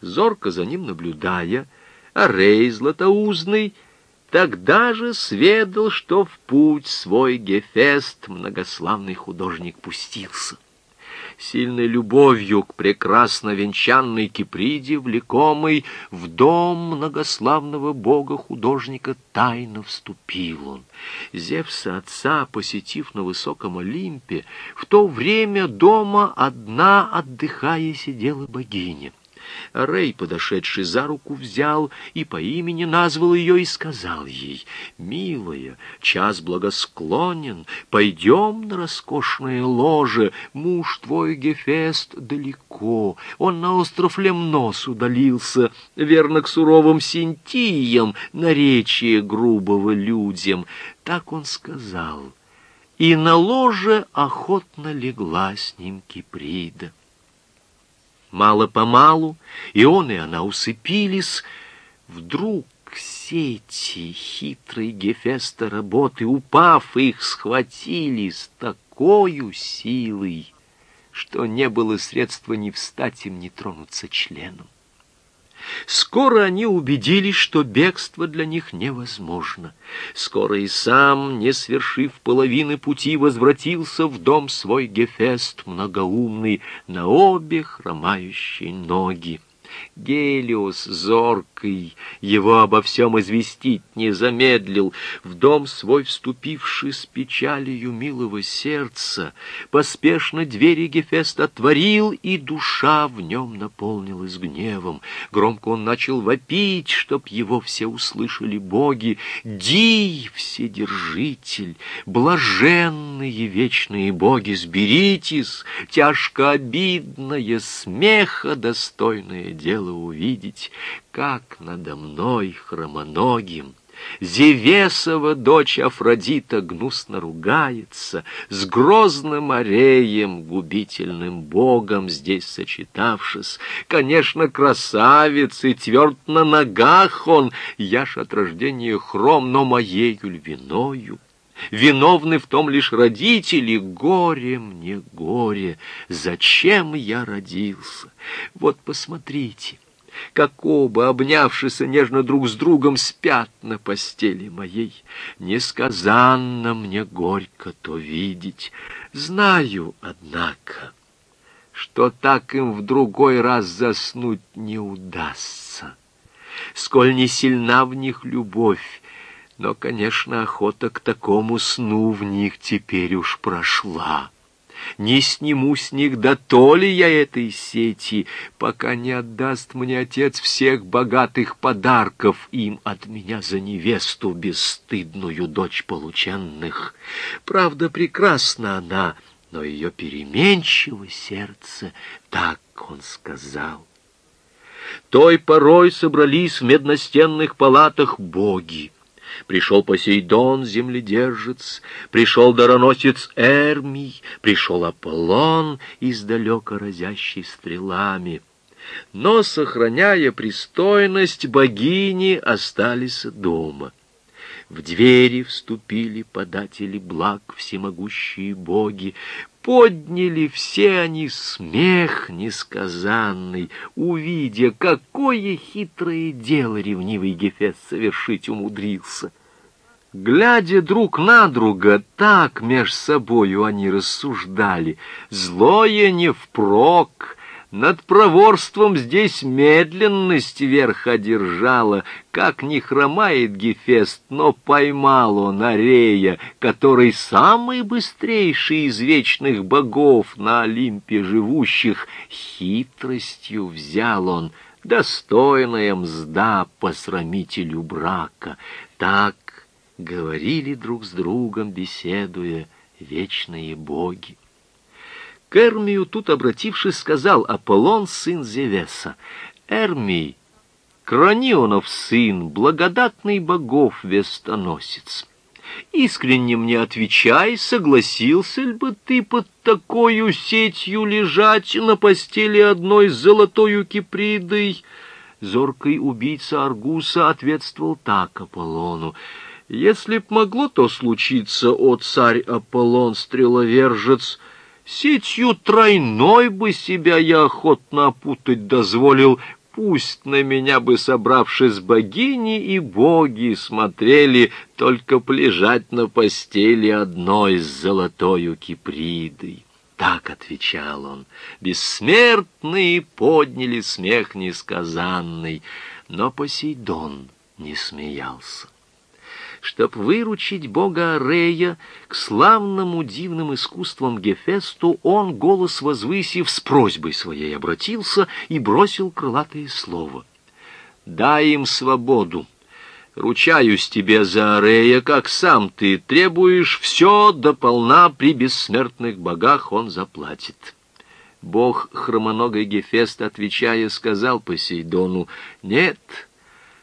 зорко за ним наблюдая, а Рей Златоузный тогда же сведал, что в путь свой Гефест многославный художник пустился сильной любовью к прекрасно венчанной Киприде, влекомой в дом многославного бога-художника, тайно вступил он. Зевса отца, посетив на высоком Олимпе, в то время дома одна отдыхая сидела богиня. Рэй, подошедший за руку, взял и по имени назвал ее и сказал ей, «Милая, час благосклонен, пойдем на роскошное ложе, муж твой Гефест далеко, он на остров Лемнос удалился, верно к суровым синтиям, наречие грубого людям». Так он сказал, и на ложе охотно легла с ним Киприда. Мало-помалу и он, и она усыпились. Вдруг сети хитрой Гефеста работы, упав, их схватили с такой силой, что не было средства ни встать им, ни тронуться членом. Скоро они убедились, что бегство для них невозможно. Скоро и сам, не свершив половины пути, возвратился в дом свой Гефест многоумный на обе хромающие ноги. Гелиос зоркий его обо всем известить не замедлил, в дом свой вступивший с печалью милого сердца, поспешно двери Гефест отворил, и душа в нем наполнилась гневом. Громко он начал вопить, чтоб его все услышали боги. Дий, вседержитель, блаженные вечные боги, сберитесь, тяжко обидное, смеха достойное дело увидеть, как надо мной хромоногим Зевесова дочь Афродита гнусно ругается, С грозным ареем, губительным богом здесь сочетавшись. Конечно, красавец и тверд на ногах он, Я ж от рождения хром, но моею львиною. Виновны в том лишь родители, горе мне, горе, зачем я родился? Вот посмотрите, как оба, обнявшись нежно друг с другом, спят на постели моей. Несказанно мне горько то видеть. Знаю, однако, что так им в другой раз заснуть не удастся. Сколь не сильна в них любовь, но, конечно, охота к такому сну в них теперь уж прошла не сниму с них до то ли я этой сети, пока не отдаст мне отец всех богатых подарков им от меня за невесту бесстыдную дочь полученных. Правда, прекрасна она, но ее переменчиво сердце, так он сказал. Той порой собрались в медностенных палатах боги, Пришел Посейдон, земледержец, пришел дароносец Эрмий, пришел Аполлон, издалека разящий стрелами. Но, сохраняя пристойность, богини остались дома. В двери вступили податели благ всемогущие боги, Подняли все они смех несказанный, увидя, какое хитрое дело ревнивый Гефест совершить умудрился. Глядя друг на друга, так меж собою они рассуждали, злое не впрок, над проворством здесь медленность верх одержала, как не хромает Гефест, но поймал он Арея, который самый быстрейший из вечных богов на Олимпе живущих, хитростью взял он, достойная мзда посрамителю брака. Так говорили друг с другом, беседуя, вечные боги. К Эрмию тут, обратившись, сказал Аполлон, сын Зевеса, «Эрмий, Кронионов сын, благодатный богов вестоносец, искренне мне отвечай, согласился ли бы ты под такою сетью лежать на постели одной с золотою кипридой?» Зоркий убийца Аргуса ответствовал так Аполлону, «Если б могло то случиться, о царь Аполлон, стреловержец, — Сетью тройной бы себя я охотно опутать дозволил, Пусть на меня бы, собравшись богини и боги, смотрели, только плежать на постели одной с золотою кипридой. Так отвечал он. Бессмертные подняли смех несказанный, но Посейдон не смеялся. Чтоб выручить бога Арея, к славному дивным искусствам Гефесту он, голос возвысив, с просьбой своей обратился и бросил крылатое слово. «Дай им свободу! Ручаюсь тебе за Арея, как сам ты требуешь, все дополна при бессмертных богах он заплатит». Бог хромоногой Гефест, отвечая, сказал Посейдону, «Нет, —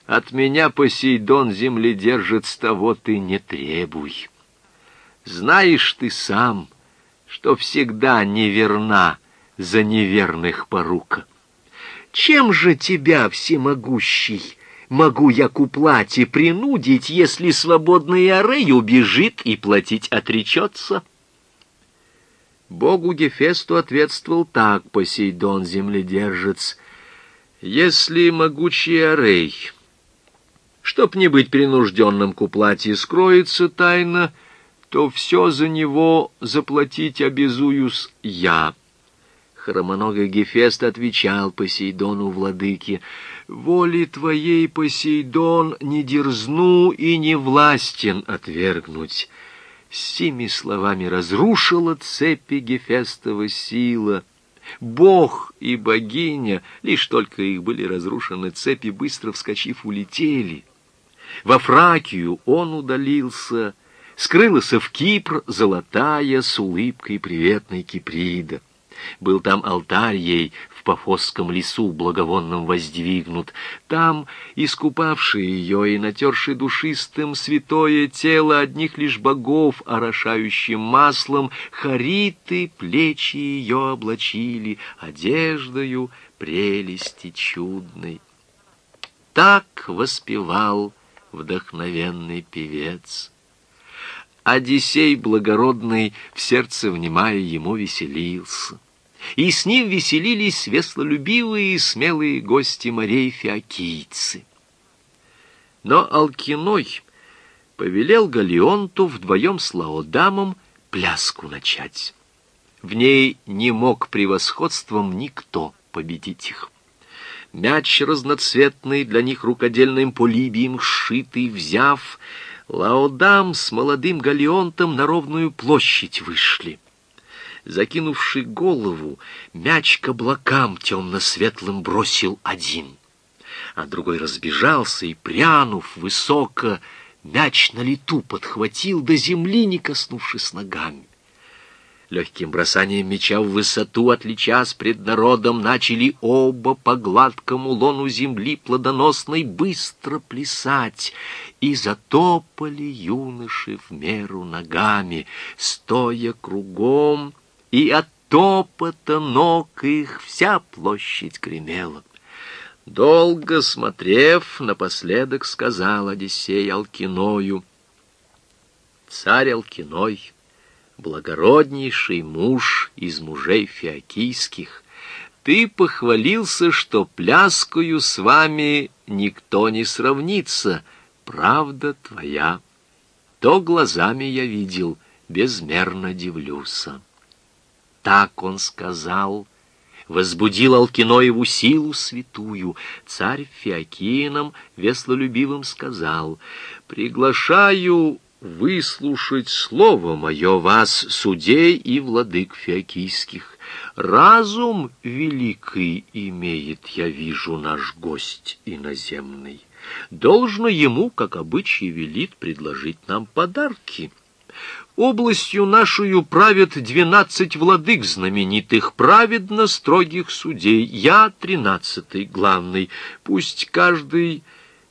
от меня, Посейдон, земледержец, того ты не требуй. Знаешь ты сам, что всегда неверна за неверных порука. Чем же тебя, всемогущий, могу я к уплате принудить, если свободный Арей убежит и платить отречется?» Богу Гефесту ответствовал так Посейдон, земледержец. «Если могучий Арей Чтоб не быть принужденным к уплате, скроется тайна, то все за него заплатить обязуюсь я. Хромоногий Гефест отвечал Посейдону владыке, «Воли твоей, Посейдон, не дерзну и не властен отвергнуть». Сими словами разрушила цепи Гефестова сила. Бог и богиня, лишь только их были разрушены цепи, быстро вскочив, улетели. Во Фракию он удалился, скрылся в Кипр, золотая, с улыбкой приветной Киприда. Был там алтарь ей в Пафосском лесу благовонном воздвигнут. Там, искупавший ее и натерший душистым святое тело одних лишь богов, орошающим маслом, хариты плечи ее облачили одеждою прелести чудной. Так воспевал вдохновенный певец. Одиссей благородный, в сердце внимая ему, веселился. И с ним веселились веслолюбивые и смелые гости морей фиокийцы. Но Алкиной повелел Галионту вдвоем с Лаодамом пляску начать. В ней не мог превосходством никто победить их. Мяч разноцветный, для них рукодельным полибием сшитый, взяв, Лаодам с молодым галеонтом на ровную площадь вышли. Закинувший голову, мяч к облакам темно-светлым бросил один, а другой разбежался и, прянув высоко, мяч на лету подхватил до земли, не коснувшись ногами. Легким бросанием меча в высоту, отличась пред народом, начали оба по гладкому лону земли плодоносной быстро плясать, и затопали юноши в меру ногами, стоя кругом, и от топота ног их вся площадь гремела. Долго смотрев, напоследок сказал Одиссей Алкиною, «Царь Алкиной, благороднейший муж из мужей фиокийских, ты похвалился, что пляскою с вами никто не сравнится, правда твоя. То глазами я видел, безмерно дивлюся. Так он сказал, возбудил Алкиноеву силу святую. Царь Феокином веслолюбивым сказал, «Приглашаю выслушать слово мое вас, судей и владык феокийских. Разум великий имеет, я вижу, наш гость иноземный. Должно ему, как обычай велит, предложить нам подарки. Областью нашою правят двенадцать владык знаменитых, праведно строгих судей. Я тринадцатый главный. Пусть каждый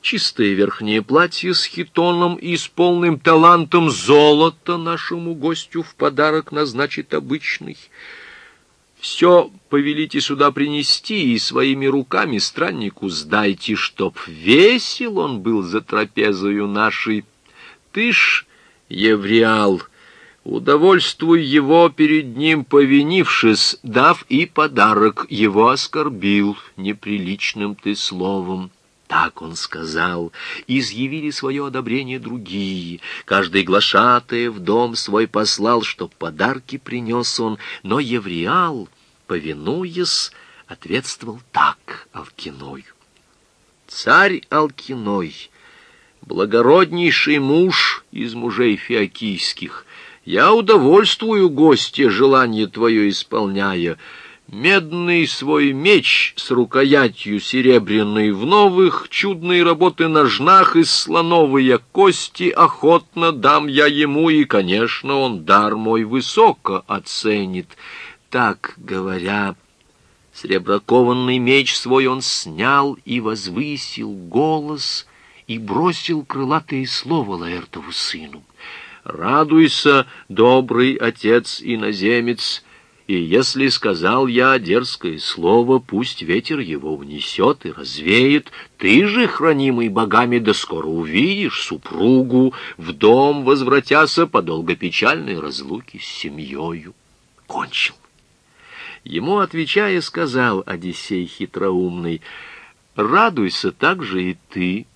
чистое верхнее платье с хитоном и с полным талантом золота нашему гостю в подарок назначит обычный. Все повелите сюда принести и своими руками страннику сдайте, чтоб весел он был за трапезою нашей. Ты ж, Евриал, Удовольствуй его перед ним, повинившись, дав и подарок, его оскорбил неприличным ты словом. Так он сказал, изъявили свое одобрение другие. Каждый глашатая в дом свой послал, чтоб подарки принес он, но Евриал, повинуясь, ответствовал так Алкиною. Царь Алкиной, благороднейший муж из мужей фиокийских, я удовольствую гостя, желание твое исполняя. Медный свой меч с рукоятью серебряной в новых чудной работы ножнах из слоновые кости охотно дам я ему, и, конечно, он дар мой высоко оценит. Так говоря, среброкованный меч свой он снял и возвысил голос и бросил крылатые слова Лаэртову сыну. Радуйся, добрый отец иноземец, и если сказал я дерзкое слово, пусть ветер его внесет и развеет, ты же, хранимый богами, да скоро увидишь супругу, в дом возвратяся по долгопечальной разлуке с семьей. Кончил. Ему, отвечая, сказал Одиссей хитроумный, «Радуйся также и ты,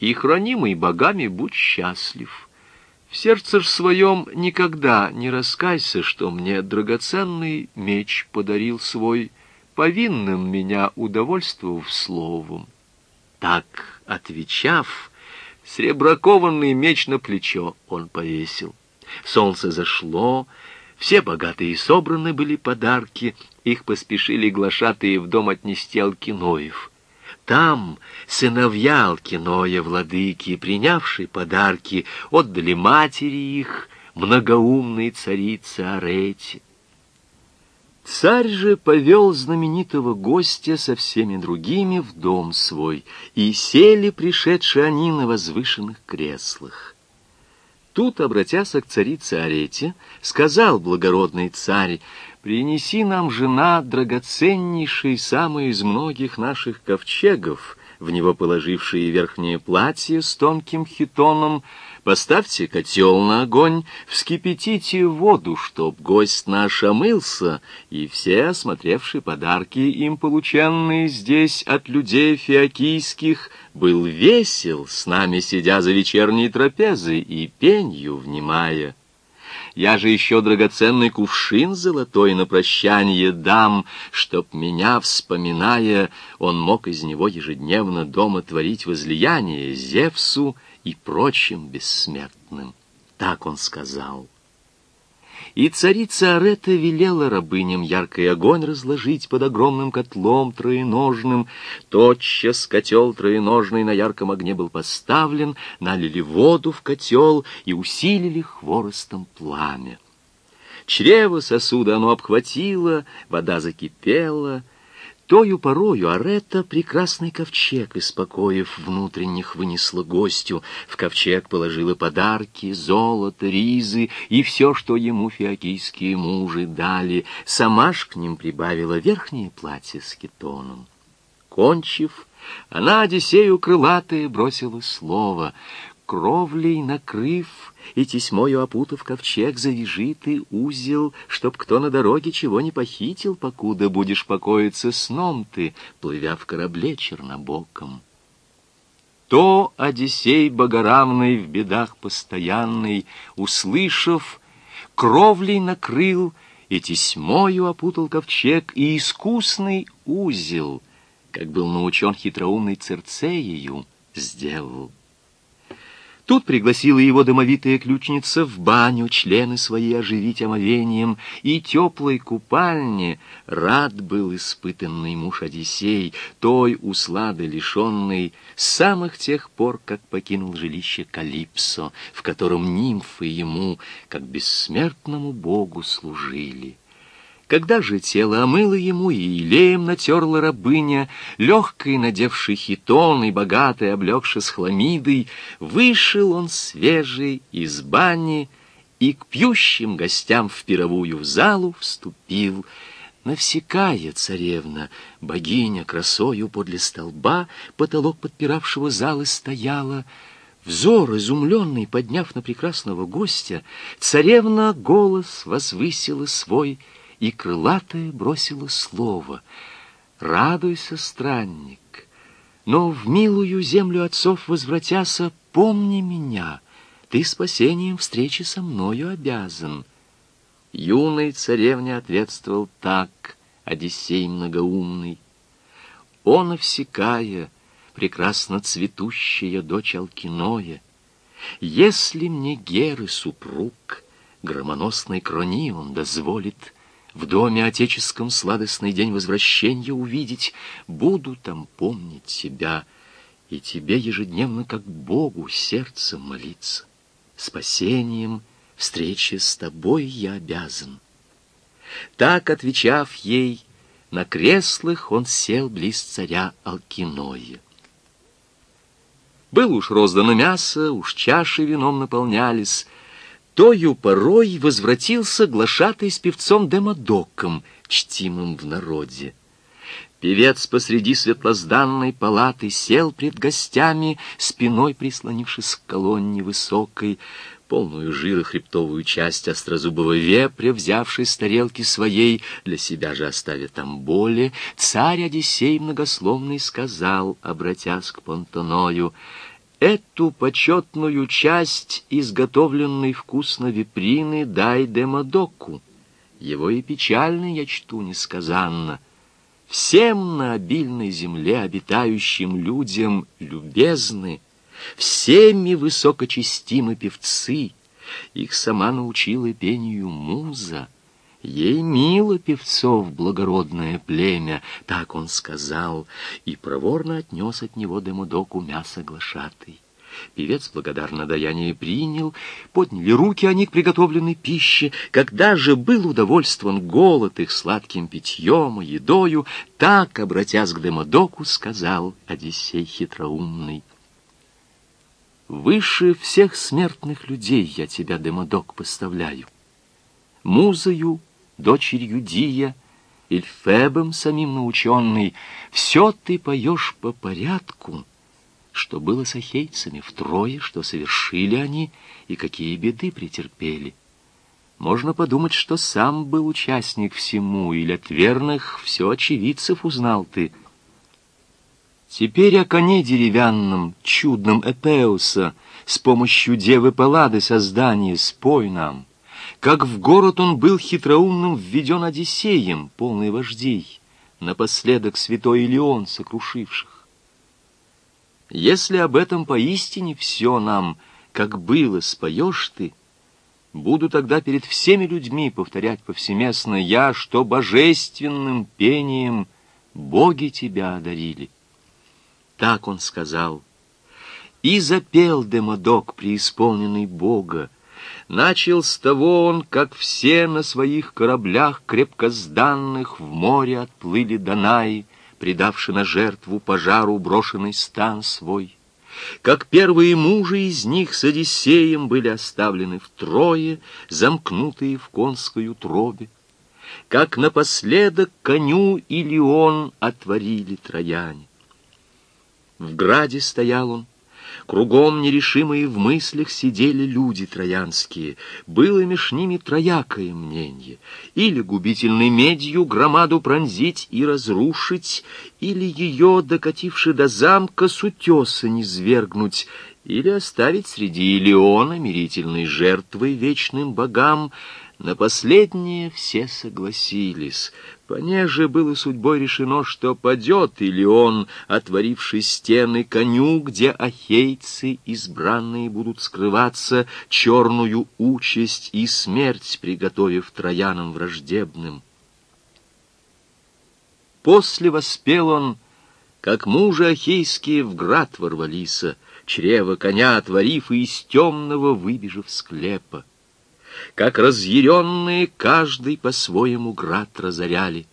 и хранимый богами будь счастлив». В сердце ж своем никогда не раскайся, что мне драгоценный меч подарил свой, повинным меня удовольствовав словом. Так, отвечав, сребракованный меч на плечо он повесил. Солнце зашло, все богатые собраны были подарки, их поспешили глашатые в дом отнести Алкиноев. Там сыновья Алкиноя, владыки, принявшие подарки, отдали матери их, многоумной царице Арете. Царь же повел знаменитого гостя со всеми другими в дом свой, и сели пришедшие они на возвышенных креслах. Тут, обратясь к царице Арете, сказал благородный царь, Принеси нам, жена, драгоценнейший, самый из многих наших ковчегов, в него положившие верхнее платье с тонким хитоном, поставьте котел на огонь, вскипятите воду, чтоб гость наш омылся, и все, осмотревшие подарки им полученные здесь от людей фиокийских, был весел, с нами сидя за вечерней трапезой и пенью внимая. Я же еще драгоценный кувшин золотой на прощание дам, чтоб меня, вспоминая, он мог из него ежедневно дома творить возлияние Зевсу и прочим бессмертным. Так он сказал. И царица Арета велела рабыням яркий огонь разложить под огромным котлом троеножным. Тотчас котел троеножный на ярком огне был поставлен, налили воду в котел и усилили хворостом пламя. Чрево сосуда оно обхватило, вода закипела — Тою порою Арета прекрасный ковчег из покоев внутренних вынесла гостю. В ковчег положила подарки, золото, ризы и все, что ему фиокийские мужи дали. Сама ж к ним прибавила верхнее платье с кетоном. Кончив, она Одиссею крылатое бросила слово кровлей накрыв и тесьмою опутав ковчег, завяжи ты узел, чтоб кто на дороге чего не похитил, покуда будешь покоиться сном ты, плывя в корабле чернобоком. То Одиссей богоравный в бедах постоянный, услышав, кровлей накрыл и тесьмою опутал ковчег, и искусный узел, как был научен хитроумный Церцеею, сделал. Тут пригласила его домовитая ключница в баню, члены свои оживить омовением, и теплой купальне рад был испытанный муж Одиссей, той услады лишенной, с самых тех пор, как покинул жилище Калипсо, в котором нимфы ему, как бессмертному богу, служили. Когда же тело омыло ему и илеем натерла рабыня, легкой надевший хитон и богатой облегшись хламидой, вышел он свежий из бани и к пьющим гостям в пировую в залу вступил. Навсекая царевна, богиня красою подле столба, потолок подпиравшего залы стояла, Взор, изумленный, подняв на прекрасного гостя, царевна голос возвысила свой и крылатое бросила слово. «Радуйся, странник, но в милую землю отцов возвратяся, помни меня, ты спасением встречи со мною обязан». Юной царевне ответствовал так Одиссей многоумный. Он, овсекая, прекрасно цветущая дочь Алкиноя, если мне Геры супруг, громоносной крони он дозволит в доме отеческом сладостный день возвращения увидеть, буду там помнить тебя и тебе ежедневно как Богу сердцем молиться. Спасением — встрече с тобой я обязан. Так, отвечав ей, на креслах он сел близ царя Алкиноя. Был уж роздано мясо, уж чаши вином наполнялись. Тою порой возвратился глашатый с певцом Демодоком, чтимым в народе. Певец посреди светлозданной палаты сел пред гостями, спиной прислонившись к колонне высокой полную жира хребтовую часть острозубого вепря, взявший с тарелки своей, для себя же оставя там боли, царь Одиссей многословный сказал, обратясь к Понтоною, «Эту почетную часть, изготовленной вкусно виприны, дай Демодоку. Его и печальный я чту несказанно. Всем на обильной земле обитающим людям любезны, Всеми высокочестимы певцы, их сама научила пению муза. Ей мило певцов благородное племя, так он сказал, и проворно отнес от него Демодоку мясо глашатый. Певец благодарно даяние принял, подняли руки они к приготовленной пище. Когда же был удовольствован голод их сладким питьем и едою, так, обратясь к Демодоку, сказал Одиссей хитроумный — Выше всех смертных людей я тебя, Демодок, поставляю. Музою, дочерью Дия, Ильфебом самим наученный, Все ты поешь по порядку, Что было с ахейцами втрое, Что совершили они И какие беды претерпели. Можно подумать, что сам был участник всему, Или от верных все очевидцев узнал ты — Теперь о коне деревянном, чудном Эпеуса, с помощью девы Паллады создания спой нам. Как в город он был хитроумным введен Одиссеем, полный вождей, напоследок святой Илеон сокрушивших. Если об этом поистине все нам, как было, споешь ты, буду тогда перед всеми людьми повторять повсеместно я, что божественным пением боги тебя одарили. Так он сказал. И запел Демодок, преисполненный Бога. Начал с того он, как все на своих кораблях крепкозданных в море отплыли Данаи, предавши на жертву пожару брошенный стан свой. Как первые мужи из них с Одиссеем были оставлены втрое, замкнутые в конской утробе. Как напоследок коню или он отворили трояне. В граде стоял он. Кругом нерешимые в мыслях сидели люди троянские. Было меж ними троякое мнение. Или губительной медью громаду пронзить и разрушить, или ее, докативши до замка, с утеса низвергнуть, или оставить среди Илеона мирительной жертвой вечным богам, на последнее все согласились. Понеже было судьбой решено, что падет или он, отворивший стены коню, где ахейцы избранные будут скрываться, черную участь и смерть приготовив троянам враждебным. После воспел он, как мужи ахейские в град ворвалися, чрево коня отворив и из темного выбежав склепа как разъяренные каждый по-своему град разоряли,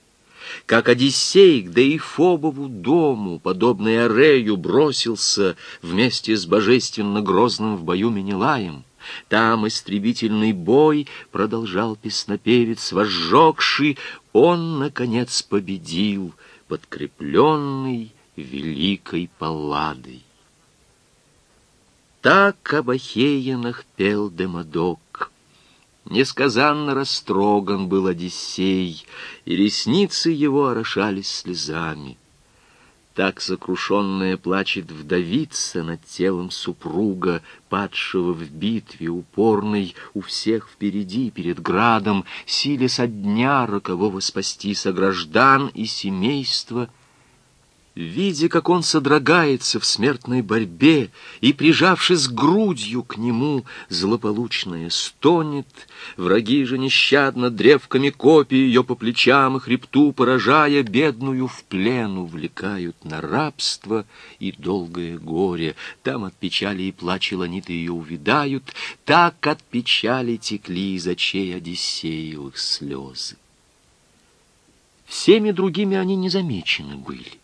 как Одиссей к Деифобову дому, подобный Арею, бросился вместе с божественно грозным в бою Менелаем. Там истребительный бой продолжал песнопевец, возжегший, он, наконец, победил, подкрепленный великой палладой. Так об Ахеянах пел Демодок. Несказанно растроган был Одиссей, и ресницы его орошались слезами. Так сокрушенная плачет вдовица над телом супруга, падшего в битве упорной, у всех впереди, перед градом, силе со дня рокового спасти сограждан и семейства — видя, как он содрогается в смертной борьбе, и, прижавшись грудью к нему, злополучная стонет, враги же нещадно древками копий ее по плечам и хребту, поражая бедную в плен, увлекают на рабство и долгое горе. Там от печали и плача ланиты ее увидают, так от печали текли из очей Одиссеевых слезы. Всеми другими они не замечены были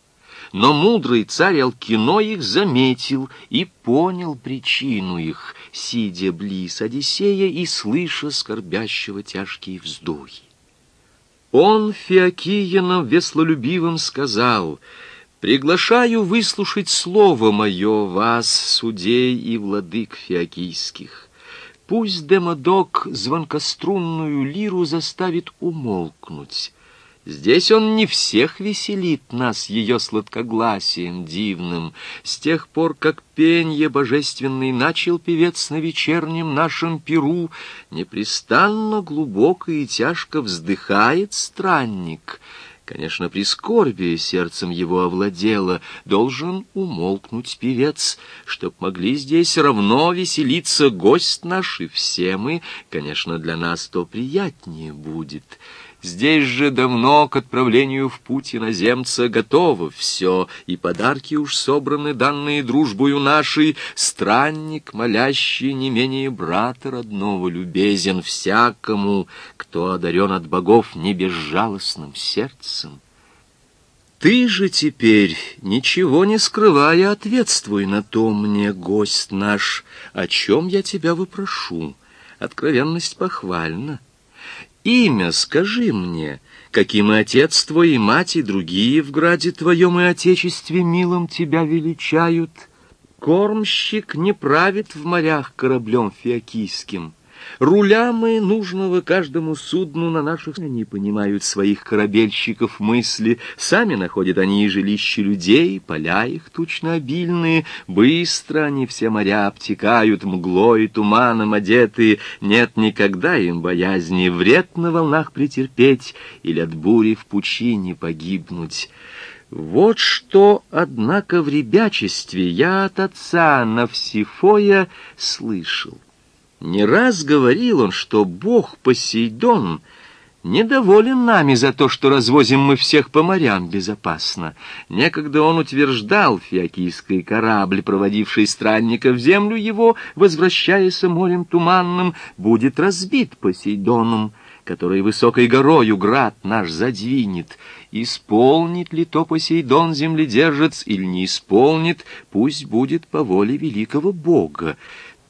но мудрый царь Алкино их заметил и понял причину их, сидя близ Одиссея и слыша скорбящего тяжкие вздохи. Он Феокиянам веслолюбивым сказал, «Приглашаю выслушать слово мое вас, судей и владык феокийских. Пусть Демодок звонкострунную лиру заставит умолкнуть, Здесь он не всех веселит нас ее сладкогласием дивным. С тех пор, как пенье божественный начал певец на вечернем нашем перу, непрестанно глубоко и тяжко вздыхает странник. Конечно, прискорбие сердцем его овладело, должен умолкнуть певец, чтоб могли здесь равно веселиться гость наш и все мы, конечно, для нас то приятнее будет». Здесь же давно к отправлению в путь иноземца готово все, и подарки уж собраны, данные дружбою нашей. Странник, молящий не менее брата родного, любезен всякому, кто одарен от богов небезжалостным сердцем. Ты же теперь, ничего не скрывая, ответствуй на то мне, гость наш, о чем я тебя выпрошу. Откровенность похвальна. Имя скажи мне, каким и отец твой, и мать, и другие в граде твоем и отечестве милом тебя величают. Кормщик не правит в морях кораблем фиокийским, Руля мы нужного каждому судну на наших они понимают своих корабельщиков мысли, сами находят они и жилища людей, поля их тучно обильные, быстро они все моря обтекают, мглой и туманом одетые, нет никогда им боязни вред на волнах претерпеть или от бури в пучине погибнуть. Вот что, однако, в ребячестве я от отца Навсифоя слышал. Не раз говорил он, что бог Посейдон недоволен нами за то, что развозим мы всех по морям безопасно. Некогда он утверждал, фиокийский корабль, проводивший странника в землю его, возвращаясь морем туманным, будет разбит Посейдоном, который высокой горою град наш задвинет. Исполнит ли то Посейдон земледержец или не исполнит, пусть будет по воле великого бога.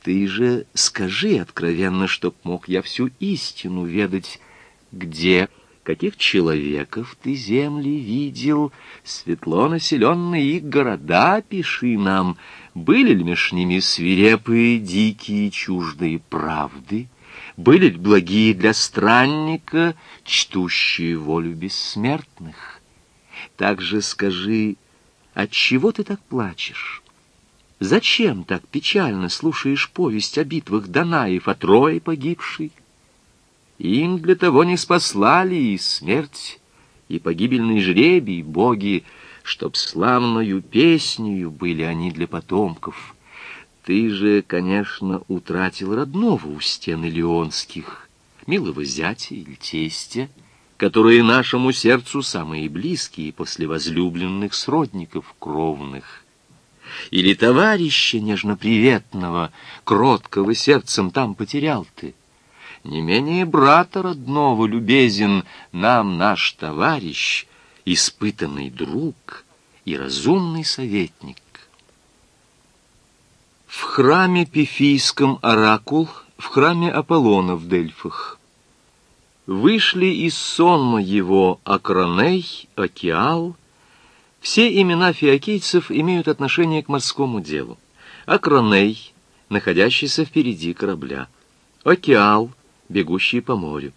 Ты же скажи откровенно, чтоб мог я всю истину ведать, где, каких человеков ты земли видел, светло населенные их города пиши нам, были ли меж ними свирепые, дикие, чуждые правды, были ли благие для странника, чтущие волю бессмертных. Также скажи, от чего ты так плачешь? Зачем так печально слушаешь повесть о битвах Данаев, о трое погибшей? Им для того не спаслали и смерть, и погибельный жребий боги, чтоб славною песнею были они для потомков. Ты же, конечно, утратил родного у стен Леонских, милого зятя или тестя, которые нашему сердцу самые близкие после возлюбленных сродников кровных или товарища нежно-приветного, кроткого сердцем там потерял ты. Не менее брата родного любезен нам наш товарищ, испытанный друг и разумный советник. В храме Пифийском оракул, в храме Аполлона в Дельфах. Вышли из сонма его Акроней, Океал, все имена фиокийцев имеют отношение к морскому делу. Акроней, находящийся впереди корабля. Океал, бегущий по морю.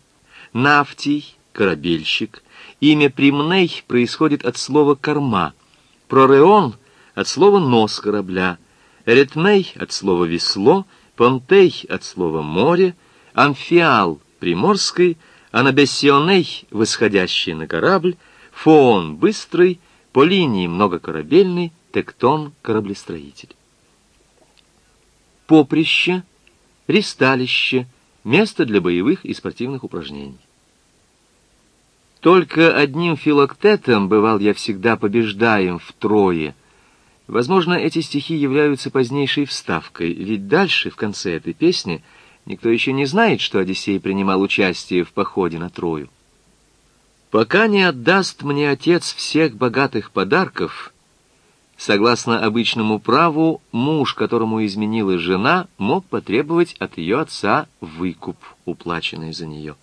Нафтий, корабельщик. Имя Примней происходит от слова «корма». Прореон — от слова «нос корабля». Ретмей — от слова «весло». Понтей — от слова «море». Амфиал — приморской. Анабессионей — восходящий на корабль. Фоон — быстрый. По линии многокорабельный. Тектон — кораблестроитель. Поприще, ристалище — место для боевых и спортивных упражнений. Только одним филоктетом бывал я всегда побеждаем втрое. Возможно, эти стихи являются позднейшей вставкой, ведь дальше, в конце этой песни, никто еще не знает, что Одиссей принимал участие в походе на Трою. Пока не отдаст мне отец всех богатых подарков, согласно обычному праву, муж, которому изменила жена, мог потребовать от ее отца выкуп, уплаченный за нее.